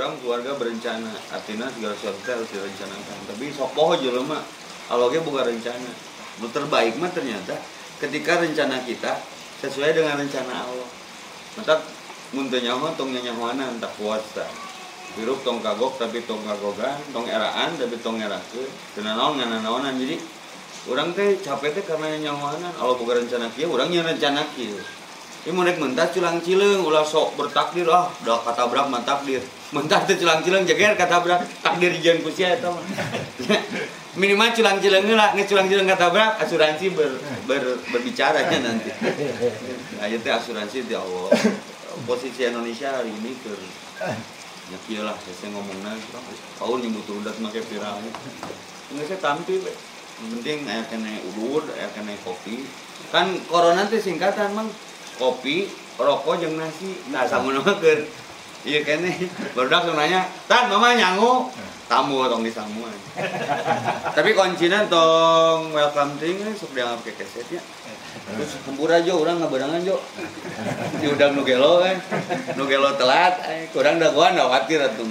orang keluarga berencana. Artinya segala sesuatu harus direncanakan. Tapi sok poho jelema kalau bukan rencana. Nu terbaik mah ternyata ketika rencana kita sesuai dengan rencana Allah. Maka muntahnya mah tong nyanyahoana entah puasa hirup tong kagok tapi tong kagogan tong eraan tapi tong erake kena naon ngana naonan. Jadi orang teh capek teh karena nyawanan kalau bukan rencana kia orang yang rencana kia ini mau naik mentas culang cileng ulah sok bertakdir. Ah udah kata berak mah takdir. Mentas teh culang cileng jaga kata berak takdir jangan kusia itu minimal culang cileng lah nge culang cileng kata berak asuransi ber, ber, berbicara nanti. Nah itu asuransi di Allah. Posisi Indonesia hari ini ke ya lah saya ngomongnya kau nyebut udah pakai viralnya nggak saya tampil penting ayah kena udud ayah kena kopi. Kan corona itu singkatan mang kopi rokok jeung nasi. Nah sama nama ke iya kene baru nanya tan mama nyangu? Tamu tong di samu tapi kuncinya tong welcome drink sok dianggap ke kesetnya terus hempur aja orang ngabarangan jo. Diundang nugelo kan nugelo telat eh, kurang dagoan khawatir atuh.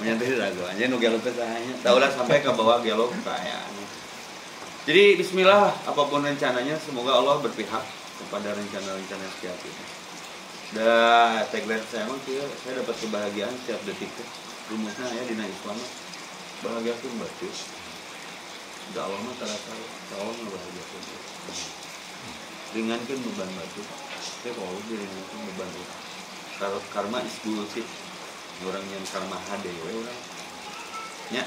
Menyantri dagoan aja nugelo sahanya taulah sampai ke bawah gelo kekayaan jadi bismillah apa pun rencananya semoga Allah berpihak kepada rencana-rencana setiap itu. Dan tagline saya emang sih saya dapat kebahagiaan setiap detiknya. Rumusnya ya dina Islam bahagia pun batu. Da Allah mah terasa Allah bahagia pun. Ringankan beban batu. Saya kalau diringankan beban itu. Kalau karma is bullshit. Orang yang karma hade we orang. Ya.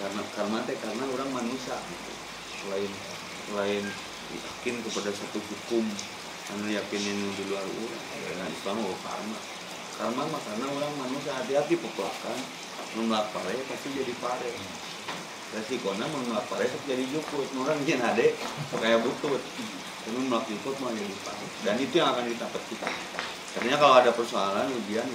Karena karma teh karena orang manusia gitu selain selain yakin kepada satu hukum anu yakinin di luar orang dengan Islam oh karma. Karma mah karena orang manusia hati-hati peplakan melak pare pasti jadi pare. Resikonya melak pare pasti jadi jukut. Orang yang ada kayak butut. Tapi melak jukut mah jadi pare. Dan itu yang akan kita kita. Katanya kalau ada persoalan ujian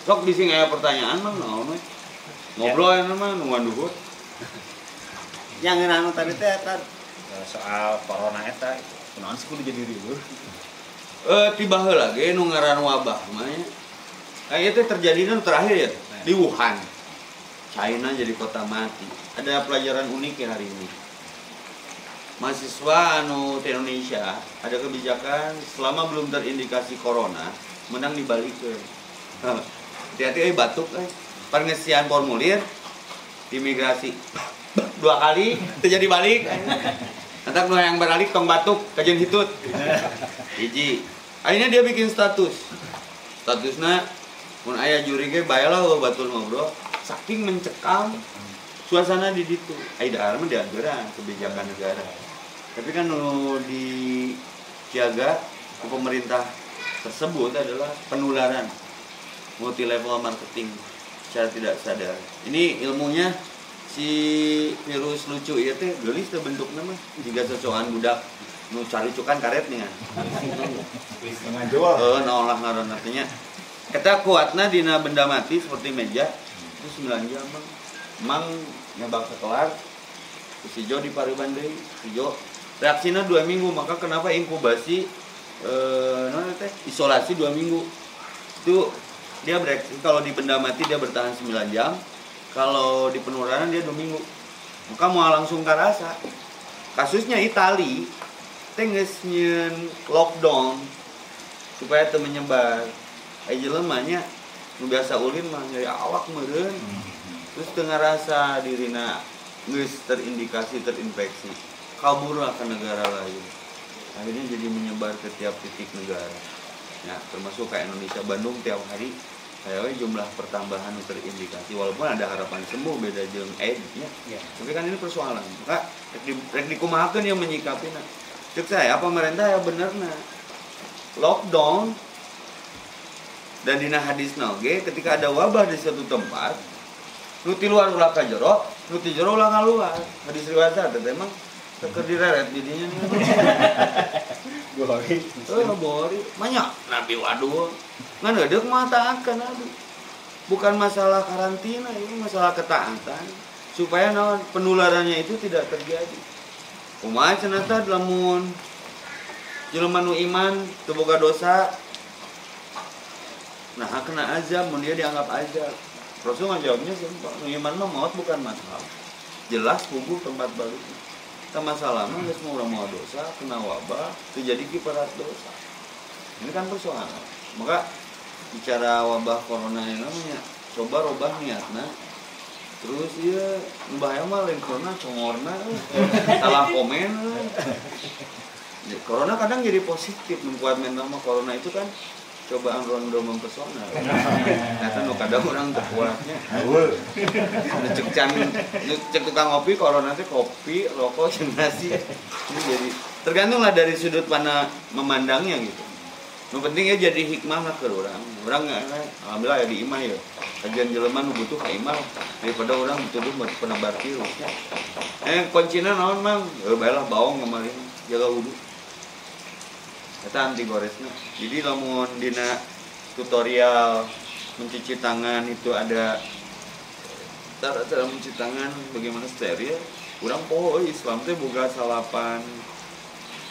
Sok di sini aya pertanyaan mah naon we. Ngobrol ya nungguan. Yang anu tadi teh eta soal corona eta kunaon sih kudu jadi. Eh tiba heula ge nu ngaran wabah mah ya. Kayak itu terjadi kan terakhir ya di Wuhan. China jadi kota mati. Ada pelajaran unik ya hari ini. Mahasiswa anu di Indonesia ada kebijakan selama belum terindikasi corona menang dibalikin. Hati-hati eh batuk eh. Pengisian formulir imigrasi dua kali terjadi balik. Nanti nu yang beralik tong batuk kajian hitut. Hiji. Akhirnya dia bikin status. Statusnya mun ayah juri ge bayalah lo batul ngobrol saking mencekam suasana di situ ai dahar mah dianjuran kebijakan negara. Tapi kan nu di jaga ke pemerintah tersebut adalah penularan. Multi level marketing secara tidak sadar. Ini ilmunya si virus lucu itu teh gelis teh bentuknya mah. Jika cocokan budak nu cari cukan karet nih kan Setengah jual. oh nah olah ngaran artinya kita kuatnya dina benda mati seperti meja itu 9 jam mang. Mang nyabak kelar si Jo di Pariban deui si Jo. Reaksinya dua minggu maka kenapa inkubasi eh isolasi dua minggu. Itu dia bereaksi kalau di benda mati dia bertahan 9 jam kalau di penularan dia dua minggu. Maka mau langsung karasa kasusnya Itali tenges lockdown supaya itu menyebar jelemanya nu biasa ulin mah nyari awak meureun. Terus tengah rasa dirina geus terindikasi terinfeksi kabur lah ke negara lain. Akhirnya jadi menyebar ke tiap titik negara. Ya termasuk kayak Indonesia Bandung tiap hari kayaknya jumlah pertambahan terindikasi. Walaupun ada harapan sembuh beda jeung AIDS ya. Iya. tapi kan ini persoalan. Maka rek di, rek dikumahakeun yang menyikapi nah cek saya pemerintah ya bener nah lockdown dan dina hadis oge ketika ada wabah di suatu tempat nuti luar ulah ka jero nuti jero ulah keluar hadis riwayat ada emang teker direret jadinya nih. Gori. oh bori banyak nabi waduh. Ngan ada mah taatkan nabi. Bukan masalah karantina ini masalah ketaatan. Supaya naon penularannya itu tidak terjadi. Kumaha cenah lamun jelema nu iman teu boga dosa nah kena azab mun dia dianggap azab. Rasul jawabnya simpel iman mah maut bukan masalah. Jelas kubur tempat balik tak masalah mah geus mau mau dosa kena wabah terjadi kiparat dosa. Ini kan persoalan. Maka bicara wabah corona ini namanya coba robah niatna terus ya bahaya mah lain corona congorna salah komen. Ya, corona kadang jadi positif membuat nama corona itu kan cobaan rondo mempesona ternyata nu kadang orang terkuatnya cek can cek tukang kopi corona teh kopi rokok jeung nasi. Ini jadi tergantung lah dari sudut mana memandangnya gitu. Nu penting ya jadi hikmah lah ke orang. Orang nggak alhamdulillah ya di imah ya. Kajian jelema nu butuh ka imah daripada orang dituduh penebar virus. Eh kuncinya naon mang? Eh baiklah bawang kemarin. Jaga wudhu Eta anti goresnya. Jadi lamun dina tutorial mencuci tangan itu ada cara cara mencuci tangan bagaimana steril. Kurang poho Islam teh boga salapan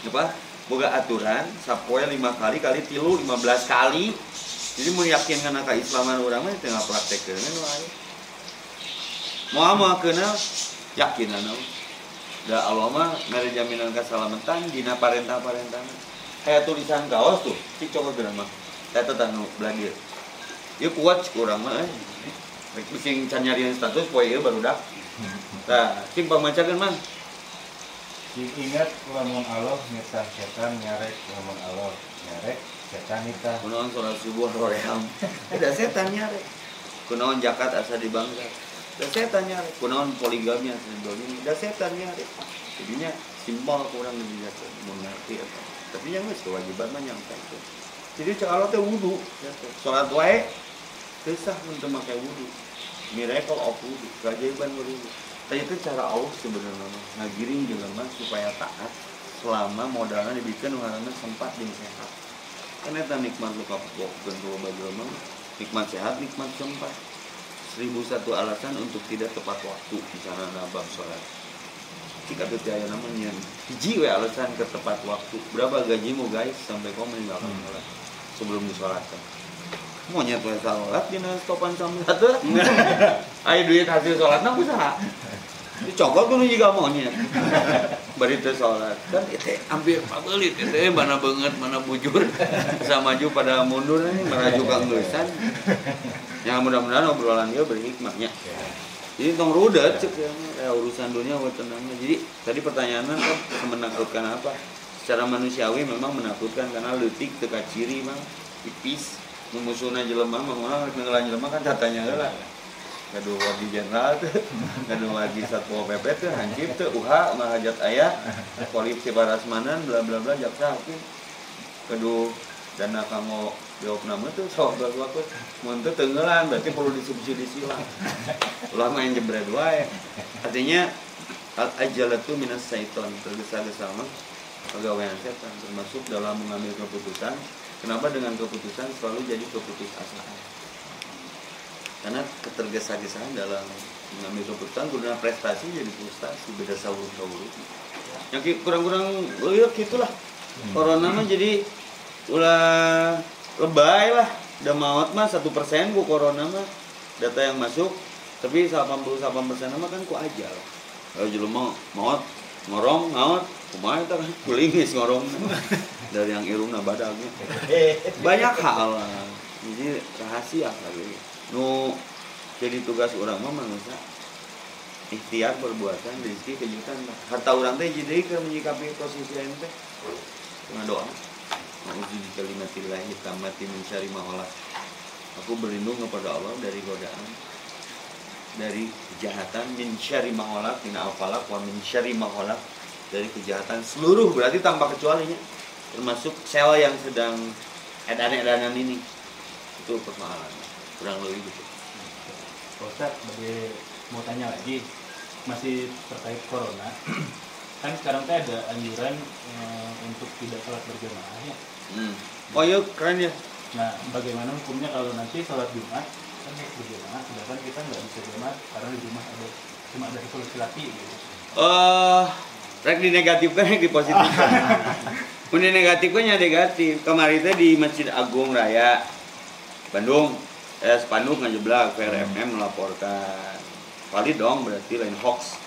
apa? Boga aturan sapoe lima kali kali tilu 15 kali. Jadi mau yakinkan ka Islaman orang mah tengah praktek kan wae. Mau mau kenal yakin anu. Da Allah mah mere jaminan keselamatan dina parentah-parentah kayak tulisan kaos tuh si coba gerak mah saya tanu belajar ya kuat kurang mah eh. Bikin can nyariin status poe ieu baru dak. Nah sing pamacakeun mah. Sing ingat lamun Allah nyetah setan nyarek lamun Allah nyarek setan nikah kunaon sholat subuh roream ada setan nyarek. Kunaon jakat asa dibangga da setan nyarek. Kunaon poligami asa dibangga da setan nyarek. Jadinya simpel kurang lebih mengerti apa tapi yang geus kewajiban mah nyampe itu jadi cek Allah teh wudu. Sholat wae kesah untuk pakai wudu. Miracle of wudu keajaiban wudu. Tapi itu cara Allah sebenarnya ngagiring jelema supaya taat selama modalnya dibikin ngaranna sempat dan sehat. Kan eta nikmat lu kapokkeun ku jelema nikmat sehat nikmat sempat. Seribu satu alasan untuk tidak tepat waktu misalnya nabab sholat jika percaya namanya hiji we alasan ke tepat waktu. Berapa gajimu guys? Sampai kau meninggalkan sholat sebelum disolatkan. Monyet we sholat dina stopan sambil satu. Ayo duit hasil sholat nah usaha dicokot tuh juga monyet. Bari teu sholat. Kan itu ambil pabelit itu mana banget mana bujur. Bisa maju pada mundur nih meraju kang geussan ya mudah-mudahan obrolan dia berhikmahnya jadi tong rudet cek ya, ya urusan dunia tenangnya. Jadi tadi pertanyaannya kan menakutkan apa? Secara manusiawi memang menakutkan karena letik teka ciri mah tipis memusuhnya jelema mah orang ngelan jelema kan katanya lah. Gaduh wadi jenderal tuh gaduh satpol pp tuh hancip tuh uha mahajat ayah polisi parasmanan bla bla bla jaksa hakim gaduh dana kamu jawab nama tuh sok waktu muntah tenggelam berarti perlu disubsidi silang ulah main jebret wae artinya al ajalatu minas syaiton tergesa-gesa mah pegawaian setan termasuk dalam mengambil keputusan kenapa dengan keputusan selalu jadi keputusasaan karena ketergesa-gesaan dalam mengambil keputusan guna prestasi jadi frustasi beda sahur sahur yang kurang-kurang ya gitulah corona mah jadi ulah lebay lah. Udah maut mah satu persen ku corona mah. Data yang masuk tapi 88 persen mah kan ku aja kalau jelema maut ngorong maut kumaha eta kan? Kulingis ngorong. Dari yang irungna badagnya banyak hal lah. Jadi rahasia kali. Nu jadi tugas orang mah manusia. Ikhtiar perbuatan rezeki kejutan harta orang teh jadi ke menyikapi posisi ini teh. Doa Ma'udzu kalimatillahi tammati min syarri ma Aku berlindung kepada Allah dari godaan dari kejahatan min syarri ma khalaq al-falaq wa min syarri ma dari kejahatan seluruh berarti tanpa kecualinya. Termasuk sel yang sedang edan-edanan ini. Itu persoalan kurang lebih gitu Ustaz, mau tanya lagi? Masih terkait corona kan sekarang teh ada anjuran e, untuk tidak sholat berjamaah ya. Hmm. Oh iya keren ya. Nah, bagaimana hukumnya kalau nanti sholat Jumat kan harus berjamaah sedangkan kita nggak bisa jamaah karena di rumah ada cuma ada satu laki-laki gitu Eh, rek di negatifkan rek di positifkan. Mun di negatifkannya negatif. Kemarin teh di Masjid Agung Raya Bandung, eh spanduk ngajeblak PRMM melaporkan. Valid dong berarti lain hoax.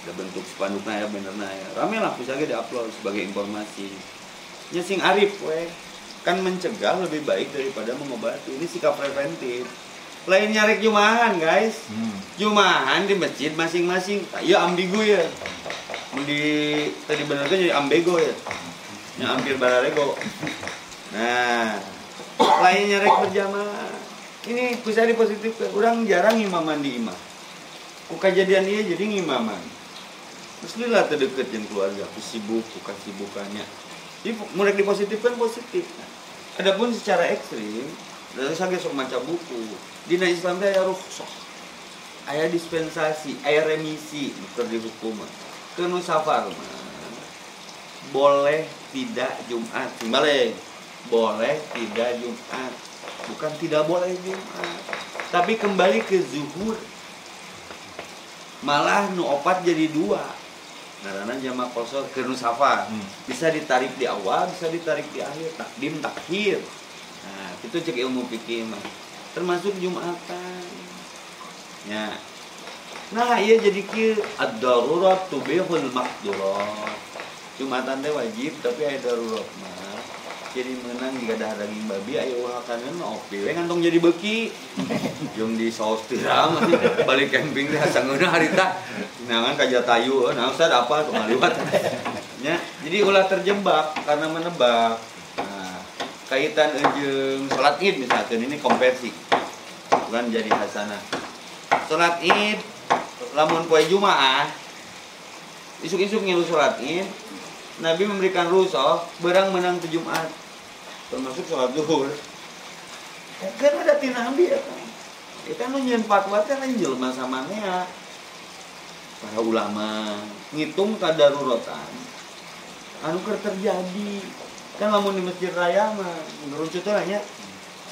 Ada bentuk spanduknya ya benerna ya. Rame lah bisa di upload sebagai informasi. Nya sing arif we. Kan mencegah lebih baik daripada mengobati. Ini sikap preventif. Lain nyarek jumahan guys. Hmm. Jumahan di masjid masing-masing. Ya ambigu ya. Di tadi bener kan jadi ambego ya. Ya hampir bararego. Nah, lain nyarek berjamaah. Ini bisa di positif Orang jarang imaman di imam. Ku kejadian iya jadi ngimaman. Terus lila terdekat yang keluarga, ku sibuk, ku kesibukannya. Jadi mulai dipositifkan positif. Adapun secara ekstrim, dan saya sok maca buku. Dina Islam teh aya rukhsah. Aya dispensasi, aya remisi keur dihukum. Keur safar boleh tidak Jumat. Balik. Boleh tidak Jumat. Bukan tidak boleh Jumat. Tapi kembali ke zuhur. Malah nu opat jadi dua. Karena jama kosor ke nu safar. Hmm. Bisa ditarik di awal, bisa ditarik di akhir. Takdim takhir. Nah, itu cek ilmu fikih mah. Termasuk Jumatan. Ya. Nah, iya jadi kieu ad-darurat tubihul mahdurat. Jumatan teh wajib tapi aya darurat mah. Jadi menang jika ada daging babi aya ulah kanen opi we ngantong jadi beki. Jeung di saus tiram balik camping teh sangeuna harita. Nangan kaja tayu, nah Ustaz apa tuh ngaliwat. Ya, jadi ulah terjebak karena menebak. Nah, kaitan jeung salat Id misalkan ini konversi. Bukan jadi hasanah. Salat Id lamun poe Jumaah isuk-isuk ngilu Id Nabi memberikan rusuh berang menang ke Jumat. Termasuk sholat zuhur. Ya, kan ada Nabi ya kan? Ya kan nu nyeun fatwa teh lain jelema samania para ulama ngitung kadaruratan anu terjadi? Kan lamun di masjid raya mah menurut itu nya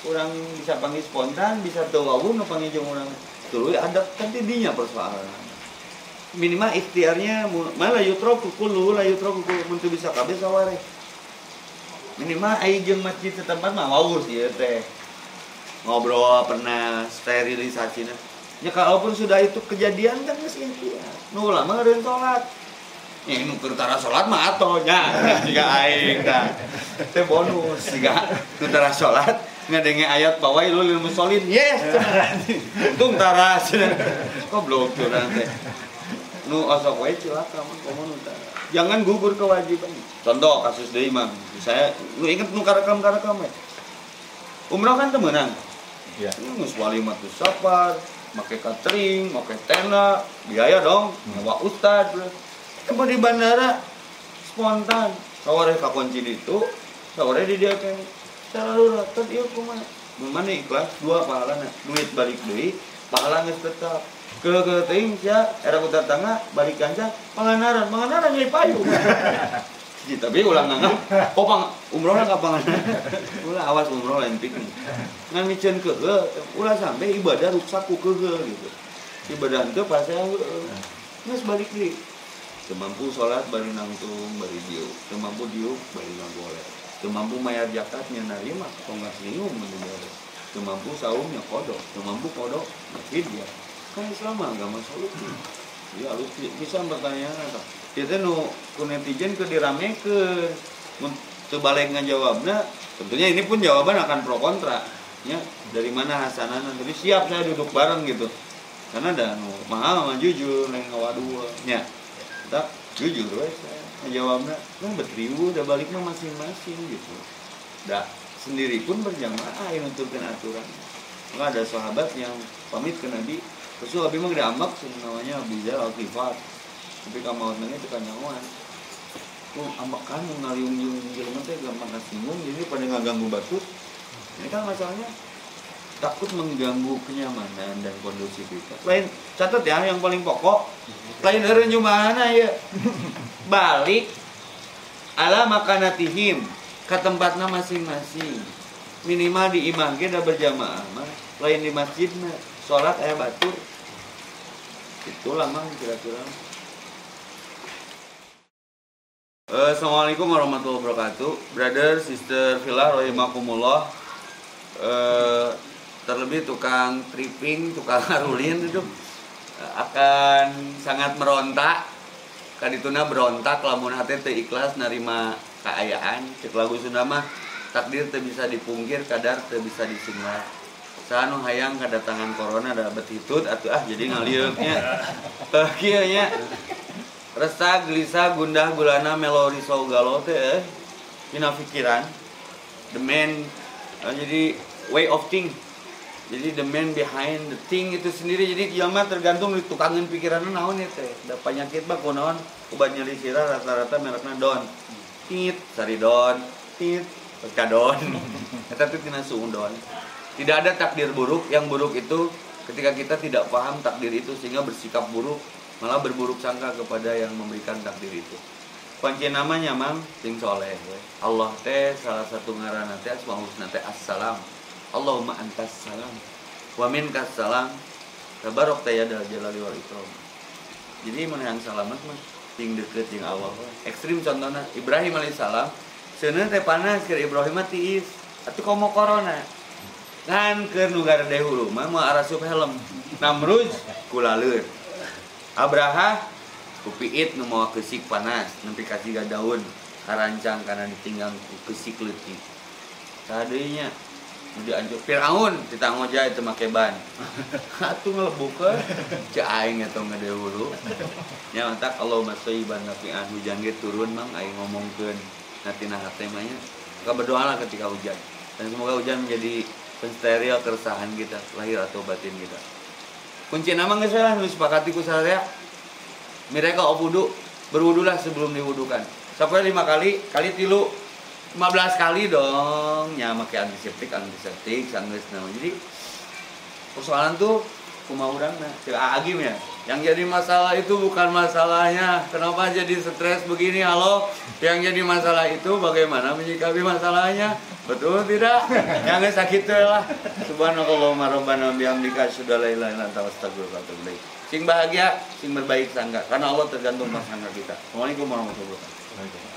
orang bisa panggil spontan bisa tahu nu panggil jeung urang tuluy ada kan tidinya persoalan minimal ikhtiarnya malah yutroku kullu la yutroku kullu mun teu bisa kabeh saware minimal ai jeung masjid setempat mah waus ieu teh ngobrol pernah sterilisasi ya kalaupun sudah itu kejadian kan geus ikhtiar nu ulama ngeureun salat Ya, nu keur tara salat mah atoh nya jika aing tah. Teh bonus jika nu tara salat ngadenge ayat bawailul lil musallin. Yes. Untung tara cenah. Goblok curang teh. Nu osok wae cilaka mah komo nu. Jangan gugur kewajiban. Contoh kasus deui mah. Saya lu inget nu karekam-karekam we. Umroh kan temenan. Iya. Ngus walimat tuh safar, pakai catering, pakai tenda, biaya dong, nyawa ustad. Cuma di bandara spontan, sore kakunci itu, sore di dia kayak cara darurat, kan iya kumaha. Mana ikhlas dua pahala duit balik deui, pahala geus tetap. Ke ke teuing sia era kutar tangga balik kanca panganaran, panganaran nyai tapi ulang nganggap, oh pang umrohnya nggak panganaran. Ulah awas umroh lain piknik ngan micen ke ulah sampai ibadah ruksak ku ke gitu. Ibadah itu pas saya nggak balik deh semampu sholat bari nangtung bari diuk. Semampu diuk bari boleh semampu mayar zakatnya narima. Kok nggak senyum mendengar. Semampu saumnya kodok. Semampu kodok masjid ya Islam mah agama solusi ya harus bisa bertanya kita nu ku netizen ke diramekeun. Mun teu balik ngajawabna tentunya ini pun jawaban akan pro kontra ya. Dari mana hasanana? Tapi siap saya duduk bareng gitu. Karena ada nu mahal mah jujur neng ngawadua nya tak jujur we saya ngajawabna nu betriwu udah balik mah masing-masing gitu. Dah sendiri pun berjamaah yang nuturkeun aturan. Maka ada sahabat yang pamit ke Nabi Rasul Nabi mah gede ambak sih namanya al tapi kamu mau nanya itu kan nyawan tuh ambak kamu ngaliung-liung jelema teh gampang kasinggung jadi pada ngaganggu batu. Ini kan masalahnya takut mengganggu kenyamanan dan kondusivitas lain catat ya yang paling pokok. Lain eureun mana ya? Balik. Ala makanatihim ke tempatnya masing-masing. Minimal di imah ge da berjamaah lain di masjid sholat aya batur itulah mang kira-kira. Eh, Assalamualaikum warahmatullahi wabarakatuh. Brother, sister, villa, rahimakumullah. Eh, Terlebih tukang tripping, tukang harulin itu eh, Akan sangat merontak. Kadituna berontak lamun hati ikhlas narima keayaan Cek lagu Sunda mah takdir teu bisa dipungkir kadar teu bisa disinglar Sanu hayang kedatangan corona ada betitut atuh ah jadi ngaliuknya Eh kieu nya. Resah gelisah gundah gulana melo risau galau teh eh, dina pikiran the man eh, jadi way of think. Jadi the man behind the thing itu sendiri jadi kiamat tergantung di tukangin pikiran naon ya teh. Da penyakit mah kunaon obat nyeri sirah rata-rata merekna don tit sari don tit kadon eta teh tina suung don tidak ada takdir buruk yang buruk itu ketika kita tidak paham takdir itu sehingga bersikap buruk malah berburuk sangka kepada yang memberikan takdir itu. Kunci namanya mang sing soleh we. Allah teh salah satu ngaranna teh asmaul husna teh assalam. Allahumma antas salam wa minkas salam. Tabarok teh ya jalali wal ikram. Jadi mana yang selamat mah sing deket Allah we. ekstrim contohnya Ibrahim alaihissalam seuneu teh panas ke Ibrahim mah tiis. Atuh komo corona kan ke negara dahulu mah mau arasup helm. Namrud kulaleur Abraha kupiit nu mau kesik panas nempi kasih gak daun. Karancang karena ditinggal kesik leutik. Tadinya nu dianjuk Firaun ditanggung aja itu make ban. Atuh ngelebukeun. Cek aing eta ngadehulu nya mantak Allahumma shayyiban nafi'an. Hujan ge turun mang aing ngomongkeun. Natina hate mah nya. Berdoalah ketika hujan. Dan semoga hujan menjadi pensteril keresahan kita lahir atau batin kita. Kunci nama nggak salah? Nulis sepakati ku saya mereka wudu berwudulah sebelum diwudukan. Sampai lima kali kali tilu. 15 kali dong. Ya pakai antiseptik antiseptik nama. Jadi persoalan tuh kumau urang nah agim ya yang jadi masalah itu bukan masalahnya. Kenapa jadi stres begini? Halo? Yang jadi masalah itu bagaimana menyikapi masalahnya? Betul tidak? Yang nggak sakit tuh lah. Subhanallah rabbana bihamdika sudah la ilaha illa anta astaghfiruka sing bahagia sing berbaik sangka karena Allah tergantung sangka kita. Assalamualaikum warahmatullahi wabarakatuh